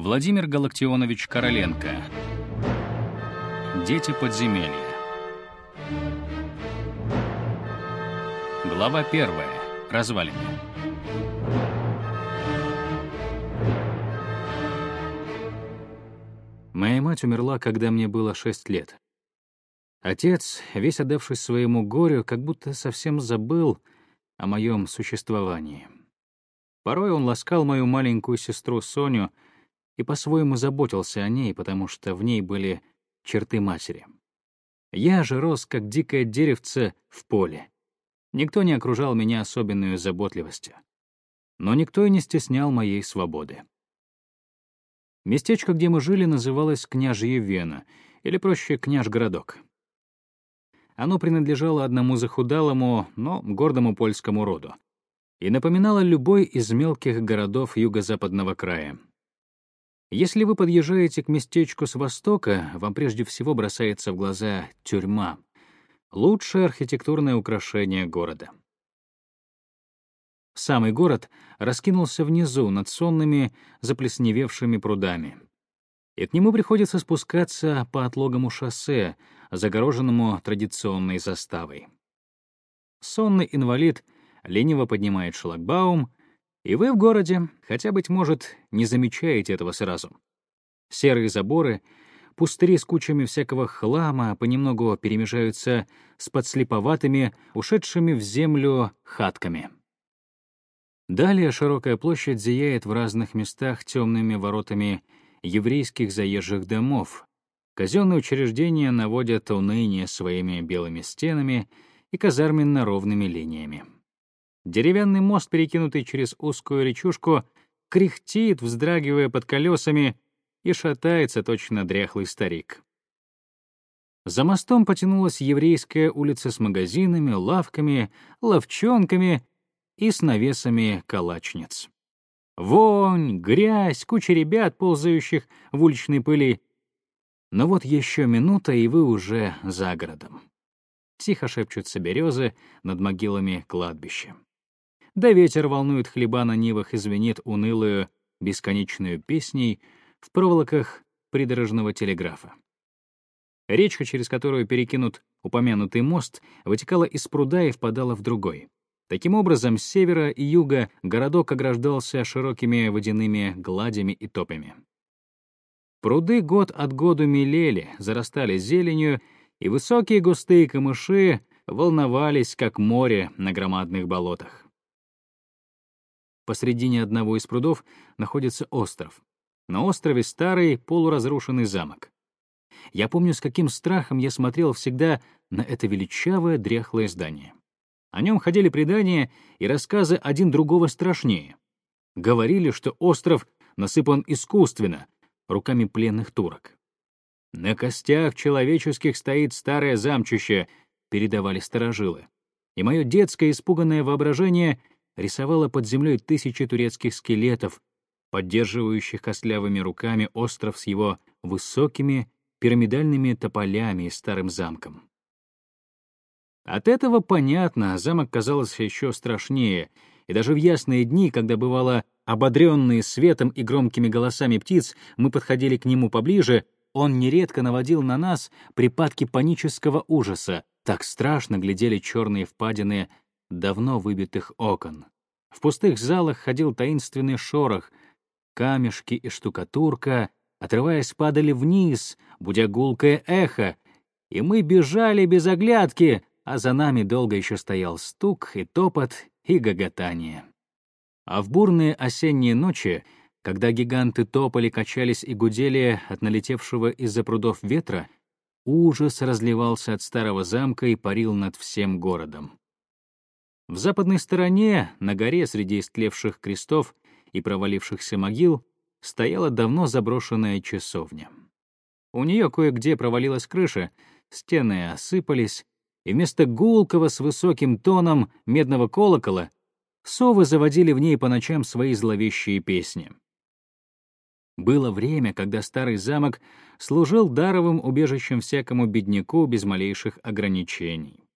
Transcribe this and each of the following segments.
Владимир Галактионович Короленко. Дети подземелья. Глава первая. Развалины. Моя мать умерла, когда мне было шесть лет. Отец, весь отдавшись своему горю, как будто совсем забыл о моем существовании. Порой он ласкал мою маленькую сестру Соню и по-своему заботился о ней, потому что в ней были черты матери. Я же рос, как дикое деревце в поле. Никто не окружал меня особенной заботливостью. Но никто и не стеснял моей свободы. Местечко, где мы жили, называлось Княжье Вена, или проще Княж-городок. Оно принадлежало одному захудалому, но гордому польскому роду и напоминало любой из мелких городов юго-западного края. Если вы подъезжаете к местечку с востока, вам прежде всего бросается в глаза тюрьма — лучшее архитектурное украшение города. Самый город раскинулся внизу, над сонными, заплесневевшими прудами. И к нему приходится спускаться по отлогому шоссе, загороженному традиционной заставой. Сонный инвалид лениво поднимает шлагбаум, и вы в городе, хотя, быть может, не замечаете этого сразу. Серые заборы, пустыри с кучами всякого хлама понемногу перемежаются с подслеповатыми, ушедшими в землю хатками. Далее широкая площадь зияет в разных местах темными воротами еврейских заезжих домов. Казенные учреждения наводят уныние своими белыми стенами и казарменно-ровными линиями. Деревянный мост, перекинутый через узкую речушку, кряхтит, вздрагивая под колесами, и шатается точно дряхлый старик. За мостом потянулась еврейская улица с магазинами, лавками, ловчонками и с навесами калачниц. Вонь, грязь, куча ребят, ползающих в уличной пыли. Но вот еще минута, и вы уже за городом. Тихо шепчутся березы над могилами кладбища. Да ветер волнует хлеба на нивах и звенит унылую, бесконечную песней в проволоках придорожного телеграфа. Речка, через которую перекинут упомянутый мост, вытекала из пруда и впадала в другой. Таким образом, с севера и юга городок ограждался широкими водяными гладями и топами. Пруды год от году мелели, зарастали зеленью, и высокие густые камыши волновались, как море на громадных болотах. Посредине одного из прудов находится остров. На острове старый полуразрушенный замок. Я помню, с каким страхом я смотрел всегда на это величавое дряхлое здание. О нем ходили предания и рассказы один другого страшнее. Говорили, что остров насыпан искусственно, руками пленных турок. «На костях человеческих стоит старое замчище», — передавали старожилы. И мое детское испуганное воображение рисовало под землей тысячи турецких скелетов, поддерживающих костлявыми руками остров с его высокими пирамидальными тополями и старым замком. От этого понятно, замок казался еще страшнее, и даже в ясные дни, когда бывало ободренные светом и громкими голосами птиц, мы подходили к нему поближе, он нередко наводил на нас припадки панического ужаса. Так страшно глядели черные впадины давно выбитых окон. В пустых залах ходил таинственный шорох, камешки и штукатурка, отрываясь, падали вниз, будя гулкое эхо, и мы бежали без оглядки, а за нами долго еще стоял стук и топот и гоготание. А в бурные осенние ночи, когда гиганты топали, качались и гудели от налетевшего из-за прудов ветра, ужас разливался от старого замка и парил над всем городом. В западной стороне, на горе среди истлевших крестов и провалившихся могил, стояла давно заброшенная часовня. У нее кое-где провалилась крыша, стены осыпались, и вместо гулкого с высоким тоном медного колокола совы заводили в ней по ночам свои зловещие песни. Было время, когда старый замок служил даровым убежищем всякому бедняку без малейших ограничений.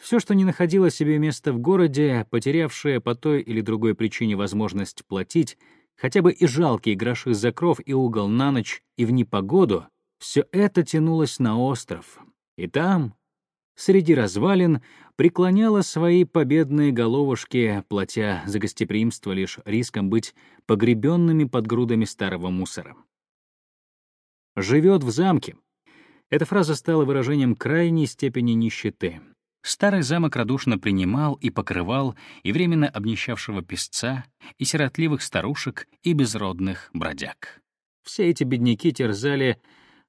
Все, что не находило себе места в городе, потерявшее по той или другой причине возможность платить, хотя бы и жалкие гроши за кров и угол на ночь и в непогоду, все это тянулось на остров. И там, среди развалин, преклоняла свои победные головушки, платя за гостеприимство лишь риском быть погребенными под грудами старого мусора. «Живет в замке». Эта фраза стала выражением крайней степени нищеты. Старый замок радушно принимал и покрывал и временно обнищавшего песца, и сиротливых старушек, и безродных бродяг. Все эти бедняки терзали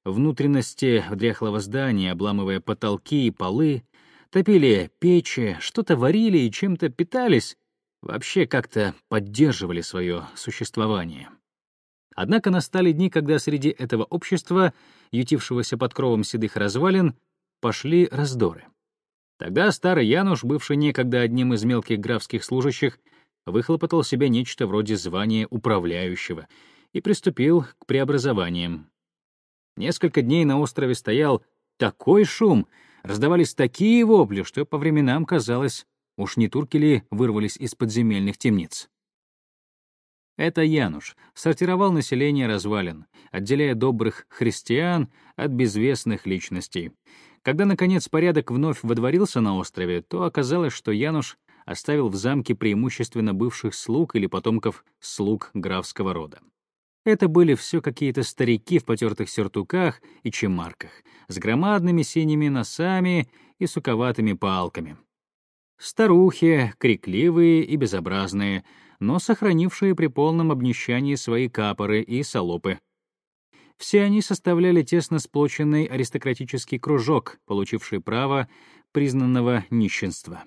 внутренности дряхлого здания, обламывая потолки и полы, топили печи, что-то варили и чем-то питались, вообще как-то поддерживали свое существование. Однако настали дни, когда среди этого общества, ютившегося под кровом седых развалин, пошли раздоры. Тогда старый Януш, бывший некогда одним из мелких графских служащих, выхлопотал себе нечто вроде звания управляющего и приступил к преобразованиям. Несколько дней на острове стоял такой шум, раздавались такие вопли, что по временам казалось, уж не турки ли вырвались из подземельных темниц. Это Януш сортировал население развалин, отделяя добрых христиан от безвестных личностей. Когда, наконец, порядок вновь водворился на острове, то оказалось, что Януш оставил в замке преимущественно бывших слуг или потомков слуг графского рода. Это были все какие-то старики в потертых сюртуках и чемарках, с громадными синими носами и суковатыми палками. Старухи, крикливые и безобразные, но сохранившие при полном обнищании свои капоры и солопы. Все они составляли тесно сплоченный аристократический кружок, получивший право признанного нищенства.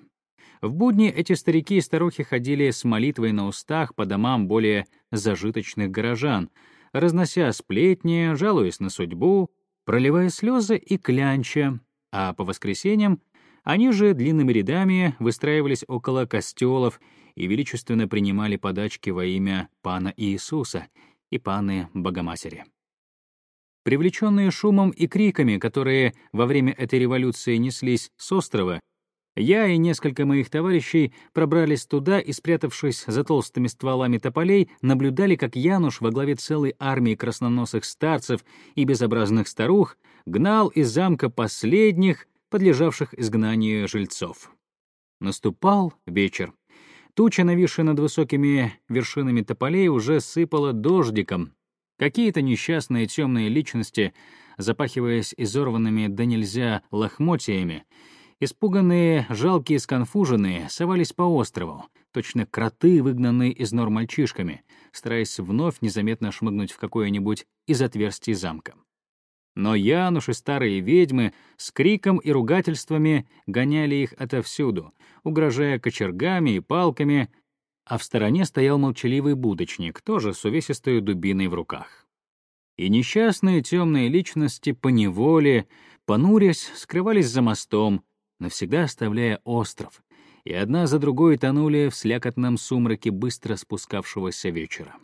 В будни эти старики и старухи ходили с молитвой на устах по домам более зажиточных горожан, разнося сплетни, жалуясь на судьбу, проливая слезы и клянча, а по воскресеньям они же длинными рядами выстраивались около костелов и величественно принимали подачки во имя Пана Иисуса и Паны Богоматери. Привлеченные шумом и криками, которые во время этой революции неслись с острова, я и несколько моих товарищей пробрались туда и, спрятавшись за толстыми стволами тополей, наблюдали, как Януш во главе целой армии красноносых старцев и безобразных старух гнал из замка последних, подлежавших изгнанию жильцов. Наступал вечер. Туча, нависшая над высокими вершинами тополей, уже сыпала дождиком. Какие-то несчастные темные личности, запахиваясь изорванными да нельзя лохмотьями, Испуганные, жалкие, сконфуженные совались по острову, точно кроты, выгнанные из нор мальчишками, стараясь вновь незаметно шмыгнуть в какое-нибудь из отверстий замка. Но Януш и старые ведьмы с криком и ругательствами гоняли их отовсюду, угрожая кочергами и палками, а в стороне стоял молчаливый будочник, тоже с увесистой дубиной в руках. И несчастные темные личности поневоле, понурясь, скрывались за мостом, навсегда оставляя остров, и одна за другой тонули в слякотном сумраке быстро спускавшегося вечера.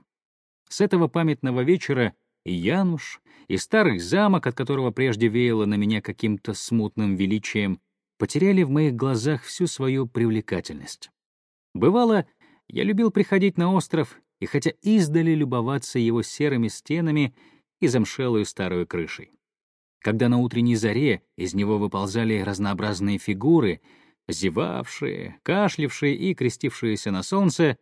С этого памятного вечера и Януш, и старый замок, от которого прежде веяло на меня каким-то смутным величием, потеряли в моих глазах всю свою привлекательность. Бывало, я любил приходить на остров и хотя издали любоваться его серыми стенами и замшелую старую крышей когда на утренней заре из него выползали разнообразные фигуры, зевавшие, кашлявшие и крестившиеся на солнце,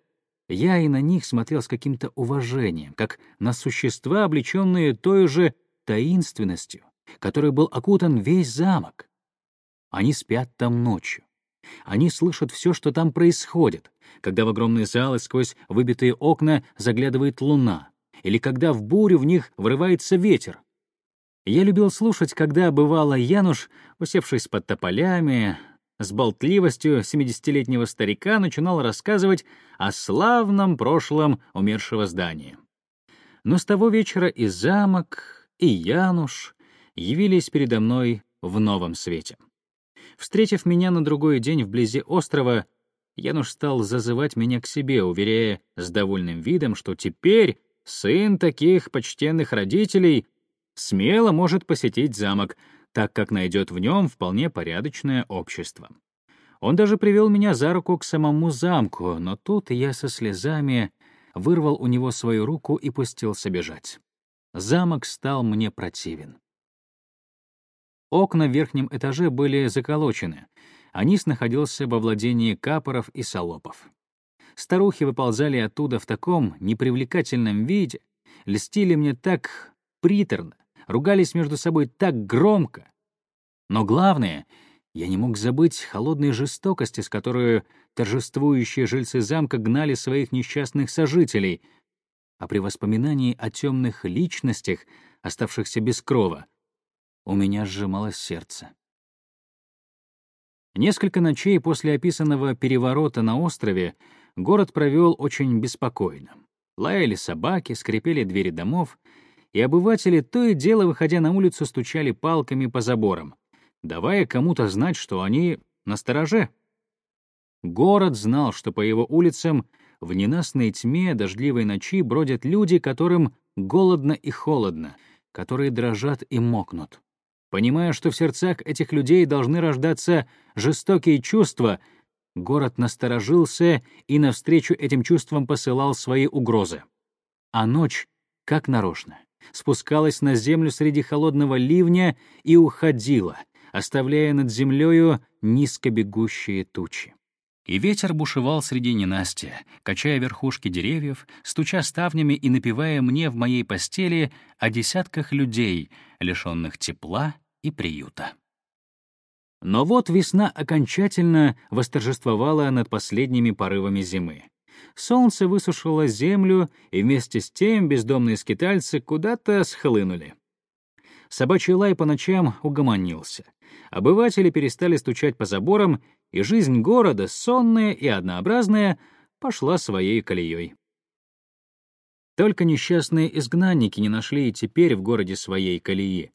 я и на них смотрел с каким-то уважением, как на существа, облеченные той же таинственностью, которой был окутан весь замок. Они спят там ночью. Они слышат все, что там происходит, когда в огромные залы сквозь выбитые окна заглядывает луна, или когда в бурю в них врывается ветер, я любил слушать, когда, бывало, Януш, усевшись под тополями, с болтливостью семидесятилетнего старика начинал рассказывать о славном прошлом умершего здания. Но с того вечера и замок, и Януш явились передо мной в новом свете. Встретив меня на другой день вблизи острова, Януш стал зазывать меня к себе, уверяя с довольным видом, что теперь сын таких почтенных родителей смело может посетить замок, так как найдет в нем вполне порядочное общество. Он даже привел меня за руку к самому замку, но тут я со слезами вырвал у него свою руку и пустился бежать. Замок стал мне противен. Окна в верхнем этаже были заколочены, а низ находился во владении капоров и солопов. Старухи выползали оттуда в таком непривлекательном виде, льстили мне так приторно, ругались между собой так громко. Но главное, я не мог забыть холодной жестокости, с которой торжествующие жильцы замка гнали своих несчастных сожителей, а при воспоминании о темных личностях, оставшихся без крова, у меня сжималось сердце. Несколько ночей после описанного переворота на острове город провел очень беспокойно. Лаяли собаки, скрипели двери домов, и обыватели то и дело, выходя на улицу, стучали палками по заборам, давая кому-то знать, что они на стороже. Город знал, что по его улицам в ненастной тьме дождливой ночи бродят люди, которым голодно и холодно, которые дрожат и мокнут. Понимая, что в сердцах этих людей должны рождаться жестокие чувства, город насторожился и навстречу этим чувствам посылал свои угрозы. А ночь, как нарочно, спускалась на землю среди холодного ливня и уходила, оставляя над землею низко бегущие тучи. И ветер бушевал среди ненастья, качая верхушки деревьев, стуча ставнями и напевая мне в моей постели о десятках людей, лишенных тепла и приюта. Но вот весна окончательно восторжествовала над последними порывами зимы. Солнце высушило землю, и вместе с тем бездомные скитальцы куда-то схлынули. Собачий лай по ночам угомонился. Обыватели перестали стучать по заборам, и жизнь города, сонная и однообразная, пошла своей колеей. Только несчастные изгнанники не нашли и теперь в городе своей колеи.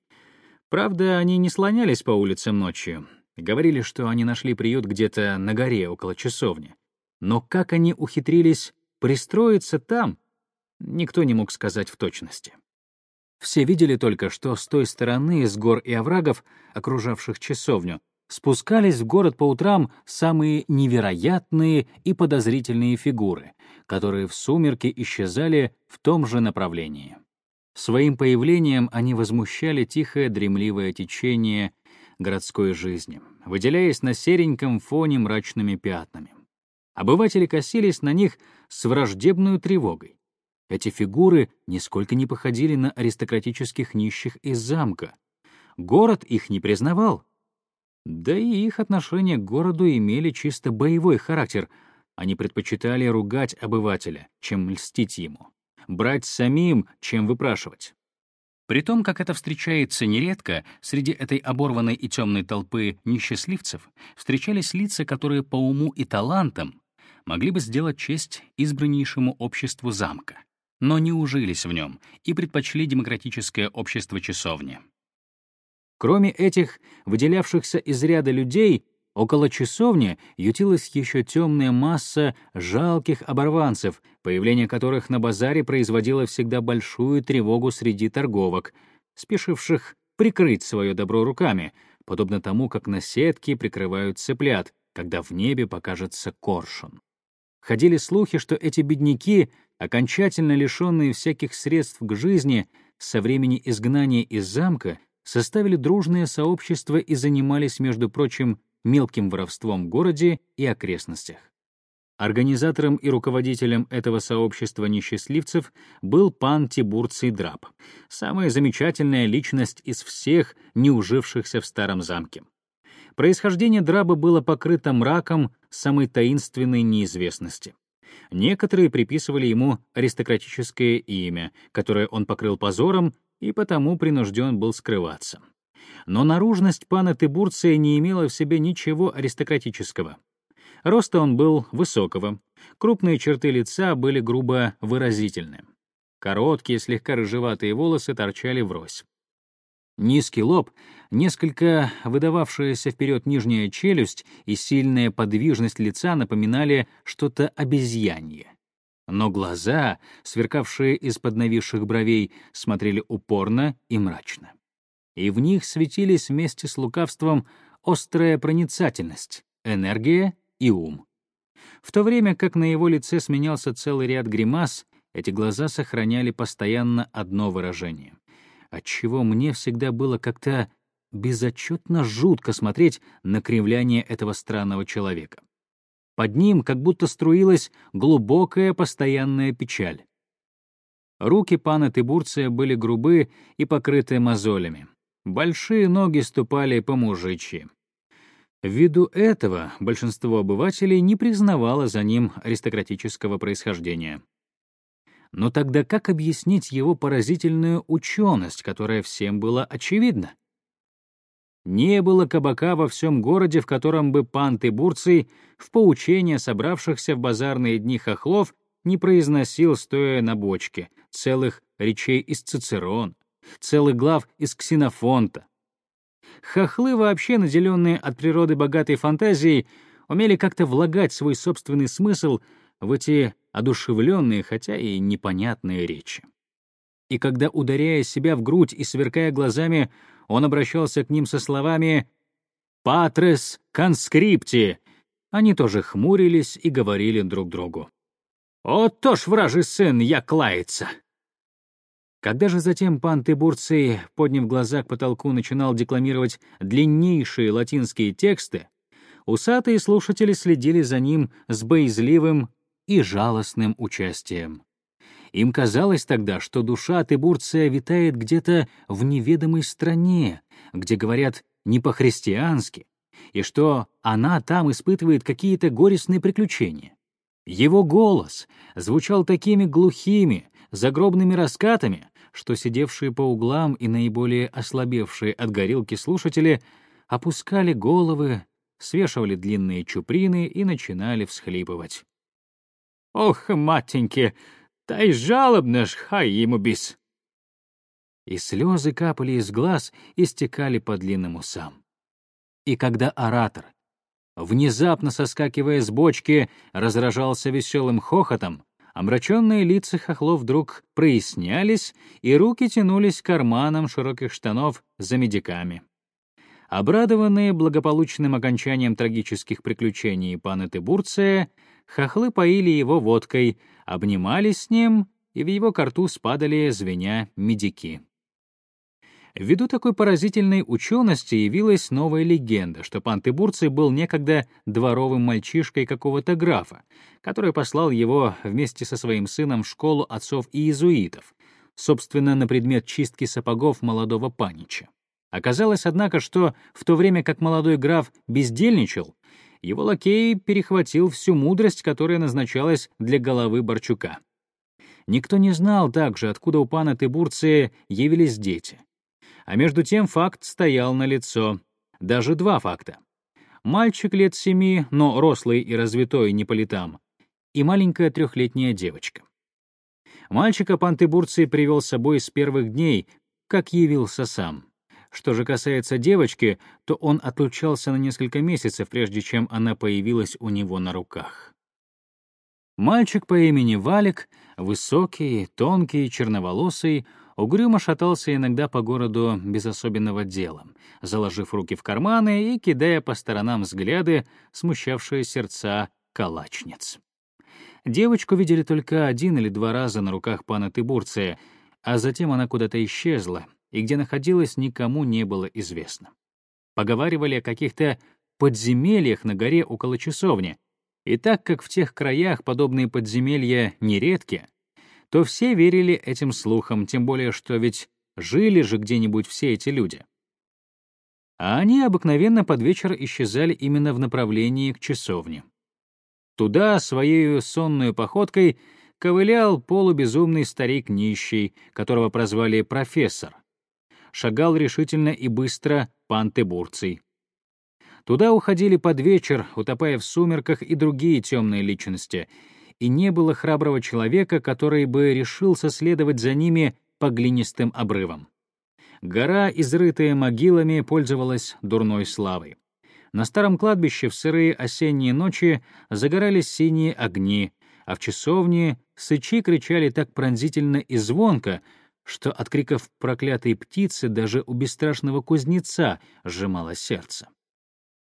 Правда, они не слонялись по улицам ночью. Говорили, что они нашли приют где-то на горе около часовни. Но как они ухитрились пристроиться там, никто не мог сказать в точности. Все видели только, что с той стороны, с гор и оврагов, окружавших часовню, спускались в город по утрам самые невероятные и подозрительные фигуры, которые в сумерки исчезали в том же направлении. Своим появлением они возмущали тихое дремливое течение городской жизни, выделяясь на сереньком фоне мрачными пятнами. Обыватели косились на них с враждебной тревогой. Эти фигуры нисколько не походили на аристократических нищих из замка. Город их не признавал. Да и их отношения к городу имели чисто боевой характер. Они предпочитали ругать обывателя, чем льстить ему. Брать самим, чем выпрашивать. При том, как это встречается нередко, среди этой оборванной и темной толпы несчастливцев встречались лица, которые по уму и талантам могли бы сделать честь избраннейшему обществу замка, но не ужились в нем и предпочли демократическое общество часовни. Кроме этих выделявшихся из ряда людей, около часовни ютилась еще темная масса жалких оборванцев, появление которых на базаре производило всегда большую тревогу среди торговок, спешивших прикрыть свое добро руками, подобно тому, как на сетке прикрывают цыплят, когда в небе покажется коршун. Ходили слухи, что эти бедняки, окончательно лишенные всяких средств к жизни, со времени изгнания из замка, составили дружное сообщество и занимались, между прочим, мелким воровством в городе и окрестностях. Организатором и руководителем этого сообщества несчастливцев был пан Тибурций Драб, самая замечательная личность из всех, не ужившихся в старом замке. Происхождение Драба было покрыто мраком самой таинственной неизвестности. Некоторые приписывали ему аристократическое имя, которое он покрыл позором и потому принужден был скрываться. Но наружность пана Тыбурция не имела в себе ничего аристократического. Роста он был высокого, крупные черты лица были грубо выразительны. Короткие, слегка рыжеватые волосы торчали врозь. Низкий лоб, несколько выдававшаяся вперед нижняя челюсть и сильная подвижность лица напоминали что-то обезьянье. Но глаза, сверкавшие из-под нависших бровей, смотрели упорно и мрачно. И в них светились вместе с лукавством острая проницательность, энергия и ум. В то время как на его лице сменялся целый ряд гримас, эти глаза сохраняли постоянно одно выражение. Отчего мне всегда было как-то безотчетно жутко смотреть на кривляние этого странного человека. Под ним как будто струилась глубокая постоянная печаль. Руки пана Тыбурция были грубы и покрыты мозолями. Большие ноги ступали по мужичьи. Ввиду этого большинство обывателей не признавало за ним аристократического происхождения. Но тогда как объяснить его поразительную ученость, которая всем была очевидна? Не было кабака во всем городе, в котором бы пан Тыбурций в поучение собравшихся в базарные дни хохлов не произносил, стоя на бочке, целых речей из Цицерон, целых глав из Ксенофонта. Хохлы, вообще наделенные от природы богатой фантазией, умели как-то влагать свой собственный смысл в эти одушевленные, хотя и непонятные речи. И когда, ударяя себя в грудь и сверкая глазами, он обращался к ним со словами «Патрес конскрипти», они тоже хмурились и говорили друг другу. «О, то ж, вражий сын, я клается!» Когда же затем пан Тыбурций, подняв глаза к потолку, начинал декламировать длиннейшие латинские тексты, усатые слушатели следили за ним с боязливым и жалостным участием. Им казалось тогда, что душа Тыбурция витает где-то в неведомой стране, где говорят не по-христиански, и что она там испытывает какие-то горестные приключения. Его голос звучал такими глухими, загробными раскатами, что сидевшие по углам и наиболее ослабевшие от горилки слушатели опускали головы, свешивали длинные чуприны и начинали всхлипывать. «Ох, матеньки, та й жалобно ж, хай ему бис!» И слезы капали из глаз и стекали по длинным усам. И когда оратор, внезапно соскакивая с бочки, разражался веселым хохотом, омраченные лица хохлов вдруг прояснялись, и руки тянулись к карманам широких штанов за медиками. Обрадованные благополучным окончанием трагических приключений пана Тыбурция, хохлы поили его водкой, обнимались с ним, и в его карту спадали, звеня, медики. Ввиду такой поразительной учености явилась новая легенда, что пан Тыбурций был некогда дворовым мальчишкой какого-то графа, который послал его вместе со своим сыном в школу отцов и иезуитов, собственно, на предмет чистки сапогов молодого панича. Оказалось, однако, что в то время как молодой граф бездельничал, его лакей перехватил всю мудрость, которая назначалась для головы Борчука. Никто не знал также, откуда у пана Тыбурция явились дети. А между тем факт стоял на лицо. Даже два факта. Мальчик лет семи, но рослый и развитой не по летам, и маленькая трехлетняя девочка. Мальчика пан Тыбурций привел с собой с первых дней, как явился сам. Что же касается девочки, то он отлучался на несколько месяцев, прежде чем она появилась у него на руках. Мальчик по имени Валик, высокий, тонкий, черноволосый, угрюмо шатался иногда по городу без особенного дела, заложив руки в карманы и кидая по сторонам взгляды, смущавшие сердца калачниц. Девочку видели только один или два раза на руках пана Тыбурция, а затем она куда-то исчезла, и где находилась, никому не было известно. Поговаривали о каких-то подземельях на горе около часовни, и так как в тех краях подобные подземелья нередки, то все верили этим слухам, тем более что ведь жили же где-нибудь все эти люди. А они обыкновенно под вечер исчезали именно в направлении к часовне. Туда своей сонной походкой ковылял полубезумный старик нищий, которого прозвали профессор, шагал решительно и быстро пан Тыбурций. Туда уходили под вечер, утопая в сумерках и другие темные личности, и не было храброго человека, который бы решился следовать за ними по глинистым обрывам. Гора, изрытая могилами, пользовалась дурной славой. На старом кладбище в сырые осенние ночи загорались синие огни, а в часовне сычи кричали так пронзительно и звонко, что от криков проклятой птицы даже у бесстрашного кузнеца сжимало сердце.